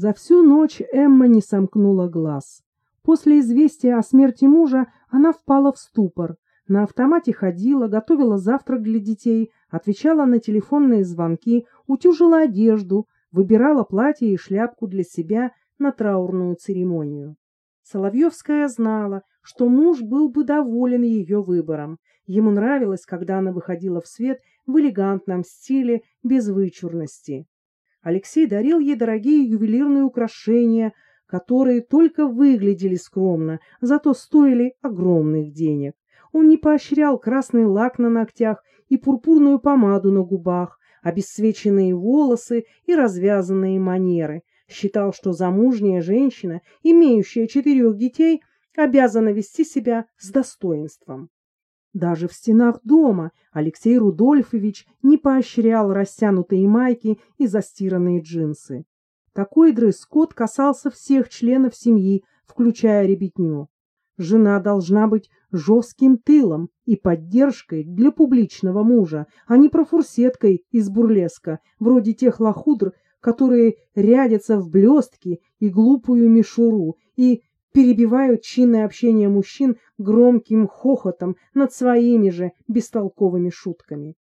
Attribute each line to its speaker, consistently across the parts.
Speaker 1: За всю ночь Эмма не сомкнула глаз. После известия о смерти мужа она впала в ступор. На автомате ходила, готовила завтрак для детей, отвечала на телефонные звонки, утюжила одежду, выбирала платье и шляпку для себя на траурную церемонию. Соловьевская знала, что муж был бы доволен ее выбором. Ему нравилось, когда она выходила в свет в элегантном стиле, без вычурности. Алексей дарил ей дорогие ювелирные украшения, которые только выглядели скромно, зато стоили огромных денег. Он не поощрял красный лак на ногтях и пурпурную помаду на губах, обесцвеченные волосы и развязанные манеры. Считал, что замужняя женщина, имеющая четырех детей, обязана вести себя с достоинством. Даже в стенах дома Алексей Рудольфович не поощрял растянутые майки и застиранные джинсы. Такой дресс-код касался всех членов семьи, включая ребятню. Жена должна быть жестким тылом и поддержкой для публичного мужа, а не профурсеткой из бурлеска, вроде тех лохудр, которые рядятся в блестки и глупую мишуру и перебивают чинное общение мужчин громким хохотом над своими же бестолковыми шутками.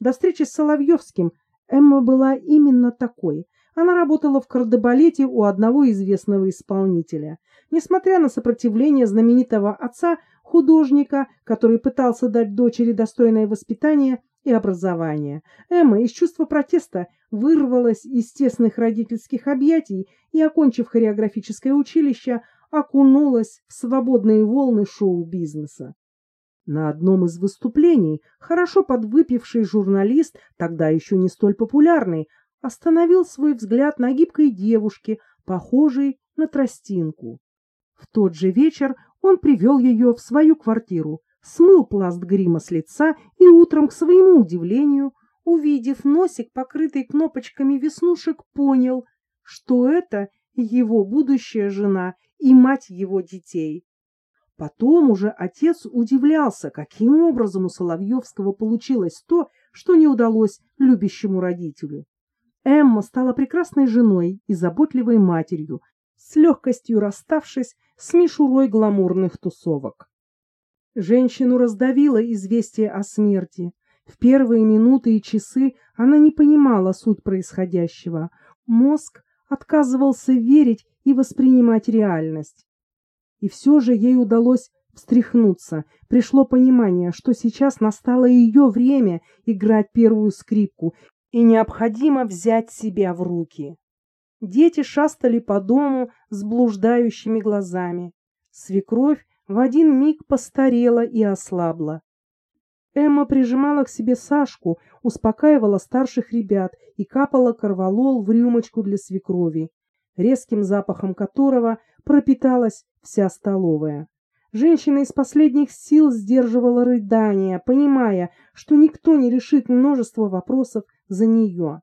Speaker 1: До встречи с Соловьевским Эмма была именно такой. Она работала в кардебалете у одного известного исполнителя. Несмотря на сопротивление знаменитого отца, художника, который пытался дать дочери достойное воспитание и образование, Эмма из чувства протеста вырвалась из тесных родительских объятий и, окончив хореографическое училище, окунулась в свободные волны шоу-бизнеса. На одном из выступлений хорошо подвыпивший журналист, тогда еще не столь популярный, остановил свой взгляд на гибкой девушке, похожей на тростинку. В тот же вечер он привел ее в свою квартиру, смыл пласт грима с лица и утром, к своему удивлению, увидев носик, покрытый кнопочками веснушек, понял, что это его будущая жена и мать его детей. Потом уже отец удивлялся, каким образом у Соловьевского получилось то, что не удалось любящему родителю. Эмма стала прекрасной женой и заботливой матерью, с легкостью расставшись с мишурой гламурных тусовок. Женщину раздавило известие о смерти. В первые минуты и часы она не понимала суть происходящего. Мозг отказывался верить и воспринимать реальность. И все же ей удалось встряхнуться. Пришло понимание, что сейчас настало ее время играть первую скрипку, и необходимо взять себя в руки. Дети шастали по дому с блуждающими глазами. Свекровь в один миг постарела и ослабла. Эмма прижимала к себе Сашку, успокаивала старших ребят и капала корвалол в рюмочку для свекрови резким запахом которого пропиталась вся столовая. Женщина из последних сил сдерживала рыдания, понимая, что никто не решит множество вопросов за нее.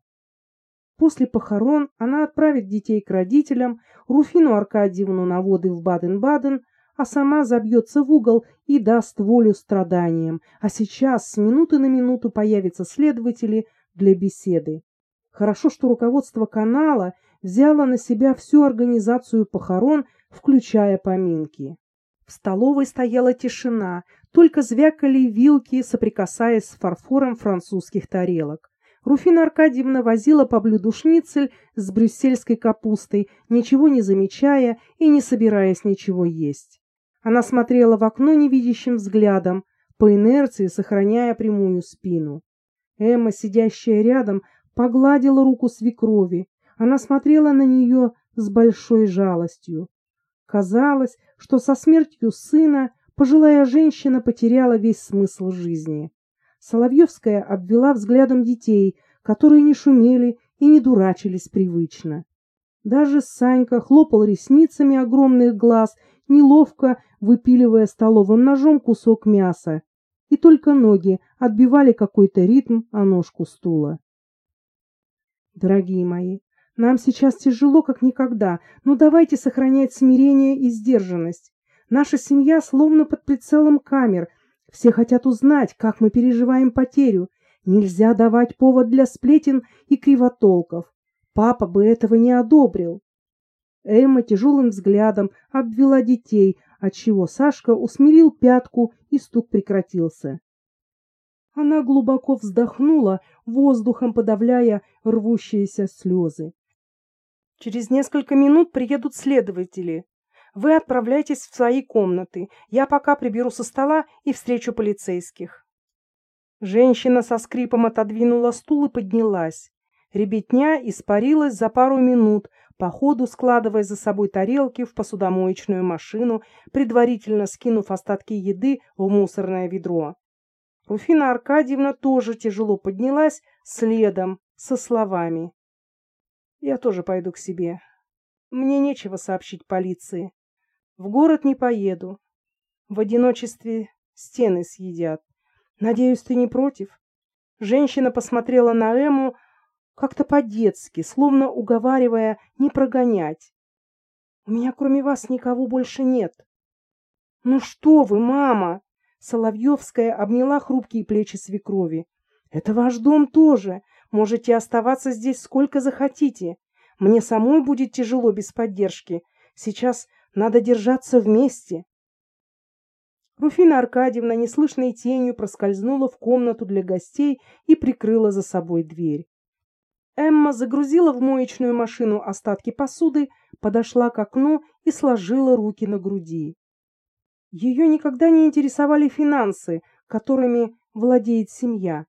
Speaker 1: После похорон она отправит детей к родителям, Руфину Аркадьевну на воды в Баден-Баден, а сама забьется в угол и даст волю страданиям. А сейчас с минуты на минуту появятся следователи для беседы. Хорошо, что руководство канала взяла на себя всю организацию похорон, включая поминки. В столовой стояла тишина, только звякали вилки, соприкасаясь с фарфором французских тарелок. Руфина Аркадьевна возила по блюду шницель с брюссельской капустой, ничего не замечая и не собираясь ничего есть. Она смотрела в окно невидящим взглядом, по инерции сохраняя прямую спину. Эмма, сидящая рядом, погладила руку свекрови, она смотрела на нее с большой жалостью. Казалось, что со смертью сына пожилая женщина потеряла весь смысл жизни. Соловьевская обвела взглядом детей, которые не шумели и не дурачились привычно. Даже Санька хлопал ресницами огромных глаз, неловко выпиливая столовым ножом кусок мяса, и только ноги отбивали какой-то ритм о ножку стула. Дорогие мои, нам сейчас тяжело, как никогда, но давайте сохранять смирение и сдержанность. Наша семья словно под прицелом камер. Все хотят узнать, как мы переживаем потерю. Нельзя давать повод для сплетен и кривотолков. Папа бы этого не одобрил. Эмма тяжелым взглядом обвела детей, отчего Сашка усмирил пятку, и стук прекратился. Она глубоко вздохнула, воздухом подавляя рвущиеся слезы. Через несколько минут приедут следователи. Вы отправляйтесь в свои комнаты. Я пока приберу со стола и встречу полицейских. Женщина со скрипом отодвинула стул и поднялась. Ребятня испарилась за пару минут, по ходу складывая за собой тарелки в посудомоечную машину, предварительно скинув остатки еды в мусорное ведро. Руфина Аркадьевна тоже тяжело поднялась следом со словами. «Я тоже пойду к себе. Мне нечего сообщить полиции. В город не поеду. В одиночестве стены съедят. Надеюсь, ты не против?» Женщина посмотрела на Эму как-то по-детски, словно уговаривая не прогонять. «У меня кроме вас никого больше нет». «Ну что вы, мама!» Соловьевская обняла хрупкие плечи свекрови. «Это ваш дом тоже. Можете оставаться здесь сколько захотите. Мне самой будет тяжело без поддержки. Сейчас надо держаться вместе». Руфина Аркадьевна неслышной тенью проскользнула в комнату для гостей и прикрыла за собой дверь. Эмма загрузила в моечную машину остатки посуды, подошла к окну и сложила руки на груди. Ее никогда не интересовали финансы, которыми владеет семья.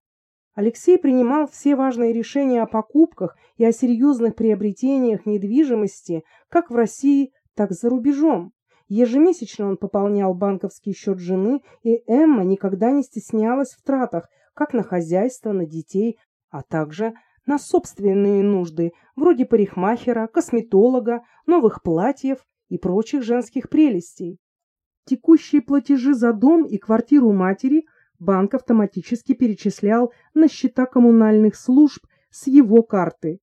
Speaker 1: Алексей принимал все важные решения о покупках и о серьезных приобретениях недвижимости как в России, так и за рубежом. Ежемесячно он пополнял банковский счет жены, и Эмма никогда не стеснялась в тратах как на хозяйство, на детей, а также на собственные нужды, вроде парикмахера, косметолога, новых платьев и прочих женских прелестей. Текущие платежи за дом и квартиру матери банк автоматически перечислял на счета коммунальных служб с его карты.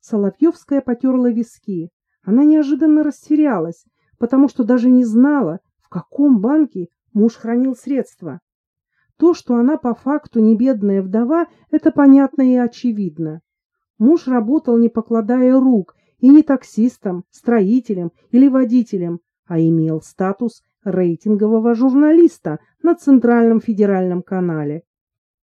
Speaker 1: Соловьевская потерла виски. Она неожиданно растерялась, потому что даже не знала, в каком банке муж хранил средства. То, что она по факту не бедная вдова, это понятно и очевидно. Муж работал, не покладая рук, и не таксистом, строителем или водителем, а имел статус рейтингового журналиста на Центральном федеральном канале.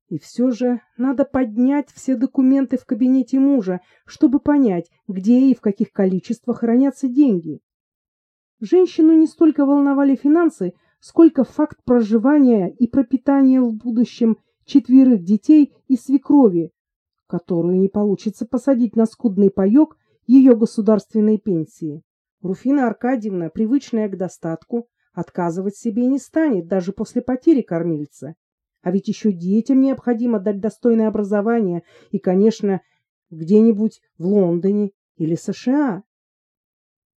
Speaker 1: И все же надо поднять все документы в кабинете мужа, чтобы понять, где и в каких количествах хранятся деньги. Женщину не столько волновали финансы, сколько факт проживания и пропитания в будущем четверых детей и свекрови, которую не получится посадить на скудный паек ее государственной пенсии. Руфина Аркадьевна, привычная к достатку, отказывать себе не станет даже после потери кормильца. А ведь еще детям необходимо дать достойное образование и, конечно, где-нибудь в Лондоне или США.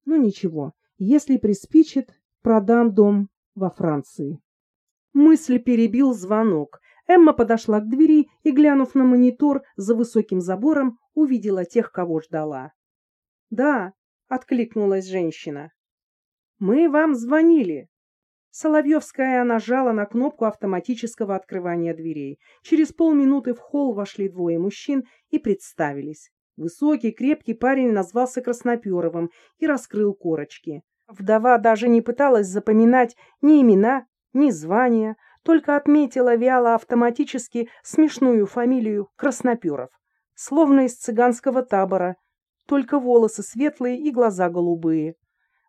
Speaker 1: Ну ничего, если приспичит, продам дом во Франции. Мысль перебил звонок. Эмма подошла к двери и, глянув на монитор за высоким забором, увидела тех, кого ждала. «Да», — откликнулась женщина. «Мы вам звонили». Соловьевская нажала на кнопку автоматического открывания дверей. Через полминуты в холл вошли двое мужчин и представились. Высокий, крепкий парень назвался Красноперовым и раскрыл корочки. Вдова даже не пыталась запоминать ни имена, ни звания, только отметила вяло автоматически смешную фамилию Красноперов, словно из цыганского табора, только волосы светлые и глаза голубые.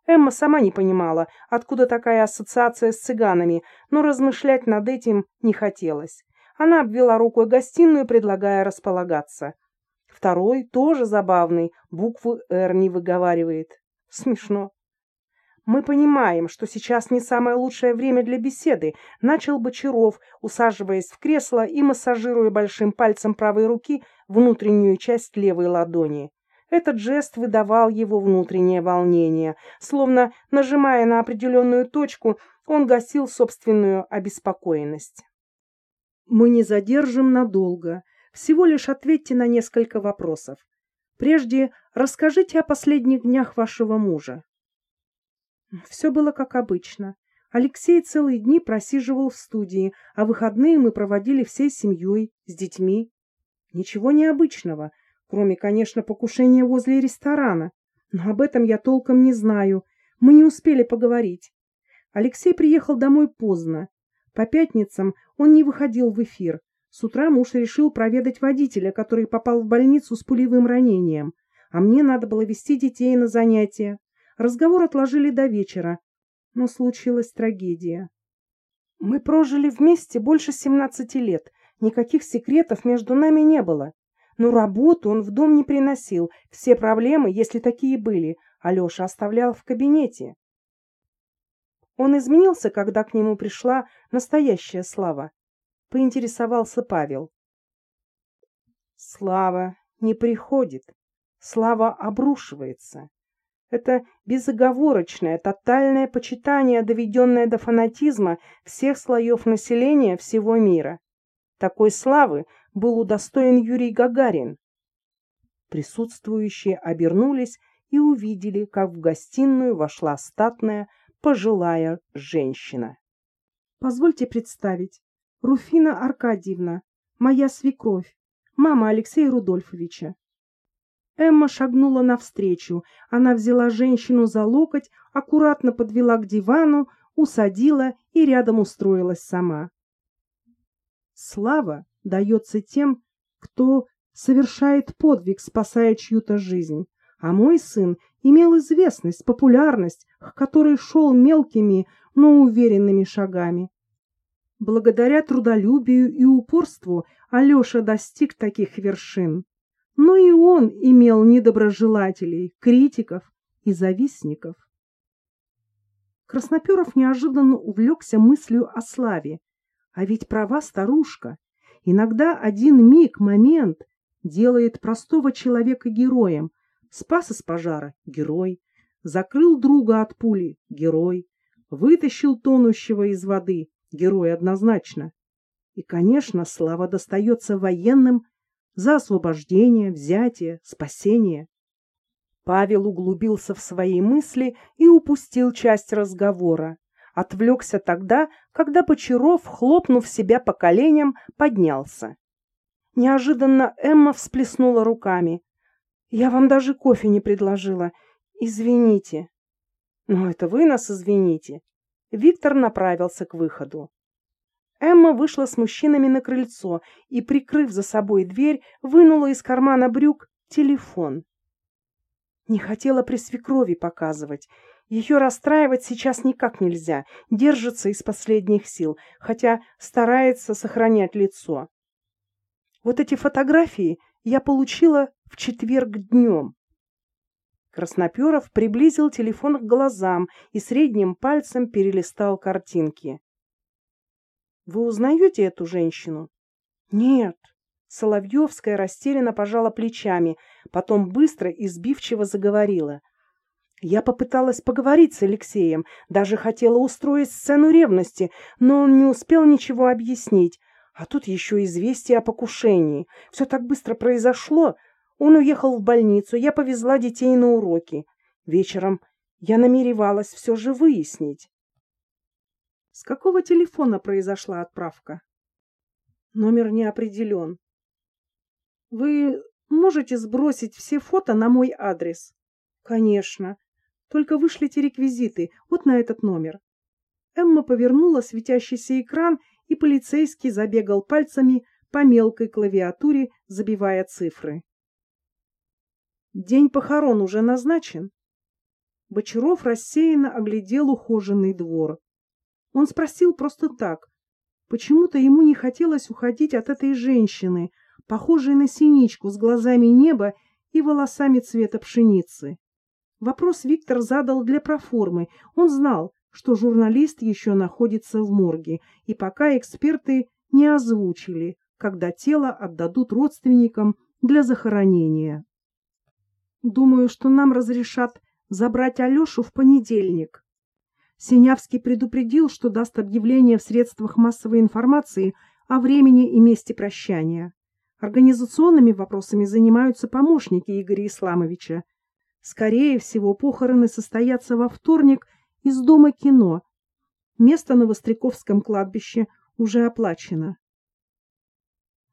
Speaker 1: Эмма сама не понимала, откуда такая ассоциация с цыганами, но размышлять над этим не хотелось. Она обвела рукой гостиную, предлагая располагаться. Второй, тоже забавный, букву «Р» не выговаривает. Смешно. Мы понимаем, что сейчас не самое лучшее время для беседы, начал Бочаров, усаживаясь в кресло и массажируя большим пальцем правой руки внутреннюю часть левой ладони. Этот жест выдавал его внутреннее волнение, словно, нажимая на определенную точку, он гасил собственную обеспокоенность. «Мы не задержим надолго. Всего лишь ответьте на несколько вопросов. Прежде расскажите о последних днях вашего мужа». Все было как обычно. Алексей целые дни просиживал в студии, а выходные мы проводили всей семьей, с детьми. Ничего необычного, кроме, конечно, покушения возле ресторана. Но об этом я толком не знаю. Мы не успели поговорить. Алексей приехал домой поздно. По пятницам он не выходил в эфир. С утра муж решил проведать водителя, который попал в больницу с пулевым ранением. А мне надо было вести детей на занятия. Разговор отложили до вечера. Но случилась трагедия. Мы прожили вместе больше семнадцати лет. Никаких секретов между нами не было. Но работу он в дом не приносил. Все проблемы, если такие были, Алеша оставлял в кабинете. Он изменился, когда к нему пришла настоящая слава. Поинтересовался Павел. Слава не приходит. Слава обрушивается. Это безоговорочное, тотальное почитание, доведенное до фанатизма всех слоев населения всего мира. Такой славы был удостоен Юрий Гагарин. Присутствующие обернулись и увидели, как в гостиную вошла статная, пожилая женщина. Позвольте представить. Руфина Аркадьевна, моя свекровь, мама Алексея Рудольфовича. Эмма шагнула навстречу. Она взяла женщину за локоть, аккуратно подвела к дивану, усадила и рядом устроилась сама. Слава дается тем, кто совершает подвиг, спасая чью-то жизнь. А мой сын имел известность, популярность, к которой шел мелкими, но уверенными шагами. Благодаря трудолюбию и упорству Алеша достиг таких вершин. Но и он имел недоброжелателей, критиков и завистников. Красноперов неожиданно увлекся мыслью о славе. А ведь права старушка. Иногда один миг, момент делает простого человека героем. Спас из пожара — герой. Закрыл друга от пули — герой. Вытащил тонущего из воды — герой однозначно. И, конечно, слава достается военным за освобождение, взятие, спасение. Павел углубился в свои мысли и упустил часть разговора. Отвлекся тогда, когда Бочаров, хлопнув себя по коленям, поднялся. Неожиданно Эмма всплеснула руками. «Я вам даже кофе не предложила. Извините». «Ну, это вы нас извините». Виктор направился к выходу. Эмма вышла с мужчинами на крыльцо и, прикрыв за собой дверь, вынула из кармана брюк телефон. Не хотела при свекрови показывать. Ее расстраивать сейчас никак нельзя, держится из последних сил, хотя старается сохранять лицо. Вот эти фотографии я получила в четверг днем. Красноперов приблизил телефон к глазам и средним пальцем перелистал картинки. Вы узнаете эту женщину? Нет. Соловьевская растерянно пожала плечами, потом быстро и сбивчиво заговорила. Я попыталась поговорить с Алексеем, даже хотела устроить сцену ревности, но он не успел ничего объяснить. А тут еще известие о покушении. Все так быстро произошло. Он уехал в больницу, я повезла детей на уроки. Вечером я намеревалась все же выяснить. С какого телефона произошла отправка? Номер не определен. Вы можете сбросить все фото на мой адрес? Конечно. Только вышлите реквизиты вот на этот номер. Эмма повернула светящийся экран, и полицейский забегал пальцами по мелкой клавиатуре, забивая цифры. День похорон уже назначен. Бочаров рассеянно оглядел ухоженный двор. Он спросил просто так. Почему-то ему не хотелось уходить от этой женщины, похожей на синичку с глазами неба и волосами цвета пшеницы. Вопрос Виктор задал для проформы. Он знал, что журналист еще находится в морге, и пока эксперты не озвучили, когда тело отдадут родственникам для захоронения. Думаю, что нам разрешат забрать Алешу в понедельник. Синявский предупредил, что даст объявление в средствах массовой информации о времени и месте прощания. Организационными вопросами занимаются помощники Игоря Исламовича. Скорее всего, похороны состоятся во вторник из Дома кино. Место на Востряковском кладбище уже оплачено.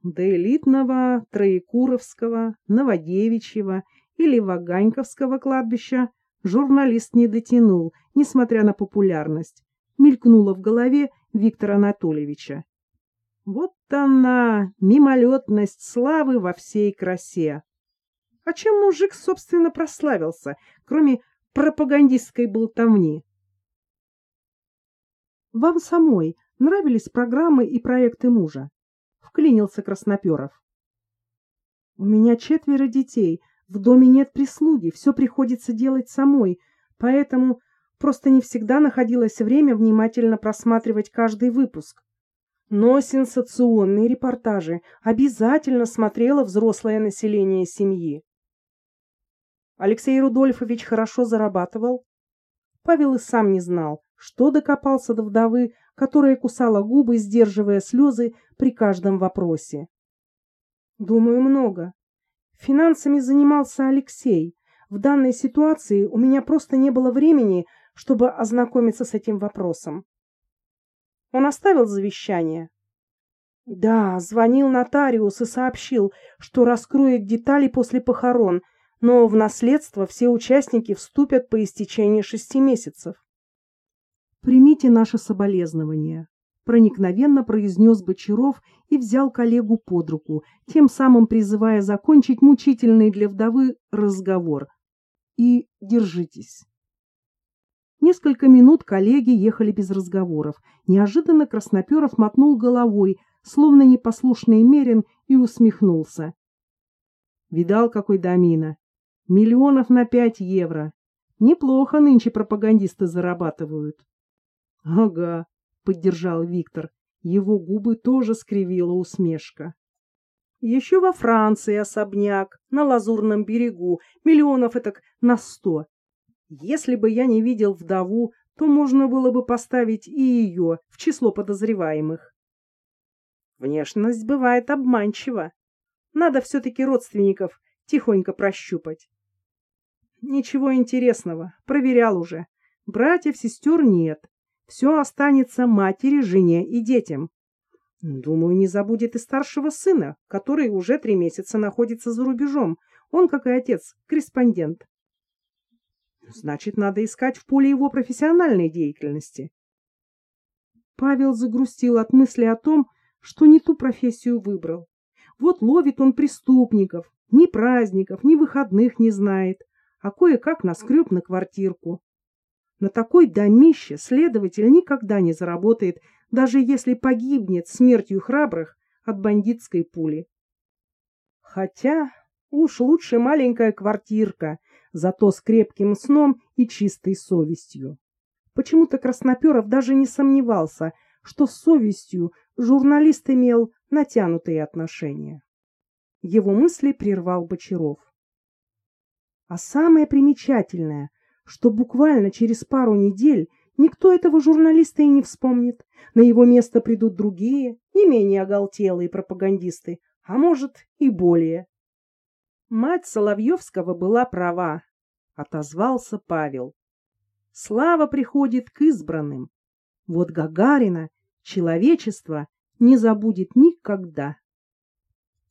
Speaker 1: До элитного, Троекуровского, Новодевичьего или Ваганьковского кладбища, журналист не дотянул, несмотря на популярность. Мелькнуло в голове Виктора Анатольевича. Вот она, мимолетность славы во всей красе. А чем мужик, собственно, прославился, кроме пропагандистской болтовни? Вам самой нравились программы и проекты мужа? Вклинился Красноперов. У меня четверо детей, в доме нет прислуги, все приходится делать самой, поэтому просто не всегда находилось время внимательно просматривать каждый выпуск. Но сенсационные репортажи обязательно смотрело взрослое население семьи. Алексей Рудольфович хорошо зарабатывал. Павел и сам не знал, что докопался до вдовы, которая кусала губы, сдерживая слезы при каждом вопросе. Думаю, много. Финансами занимался Алексей. В данной ситуации у меня просто не было времени, чтобы ознакомиться с этим вопросом. Он оставил завещание? Да, звонил нотариус и сообщил, что раскроет детали после похорон, но в наследство все участники вступят по истечении шести месяцев. Примите наше соболезнование проникновенно произнес Бочаров и взял коллегу под руку, тем самым призывая закончить мучительный для вдовы разговор. И держитесь. Несколько минут коллеги ехали без разговоров. Неожиданно Красноперов мотнул головой, словно непослушный мерин, и усмехнулся. Видал, какой домина? Миллионов на пять евро. Неплохо нынче пропагандисты зарабатывают. Ага, поддержал Виктор. Его губы тоже скривила усмешка. Еще во Франции особняк, на Лазурном берегу, миллионов этак на сто. Если бы я не видел вдову, то можно было бы поставить и ее в число подозреваемых. Внешность бывает обманчива. Надо все-таки родственников тихонько прощупать. Ничего интересного, проверял уже. Братьев, сестер нет. Все останется матери, жене и детям. Думаю, не забудет и старшего сына, который уже три месяца находится за рубежом. Он, как и отец, корреспондент. Значит, надо искать в поле его профессиональной деятельности. Павел загрустил от мысли о том, что не ту профессию выбрал. Вот ловит он преступников, ни праздников, ни выходных не знает, а кое-как наскреб на квартирку. На такой домище следователь никогда не заработает, даже если погибнет смертью храбрых от бандитской пули. Хотя уж лучше маленькая квартирка, зато с крепким сном и чистой совестью. Почему-то Красноперов даже не сомневался, что с совестью журналист имел натянутые отношения. Его мысли прервал Бочаров. А самое примечательное, что буквально через пару недель никто этого журналиста и не вспомнит. На его место придут другие, не менее оголтелые пропагандисты, а может и более. Мать Соловьевского была права, отозвался Павел. Слава приходит к избранным. Вот Гагарина человечество не забудет никогда.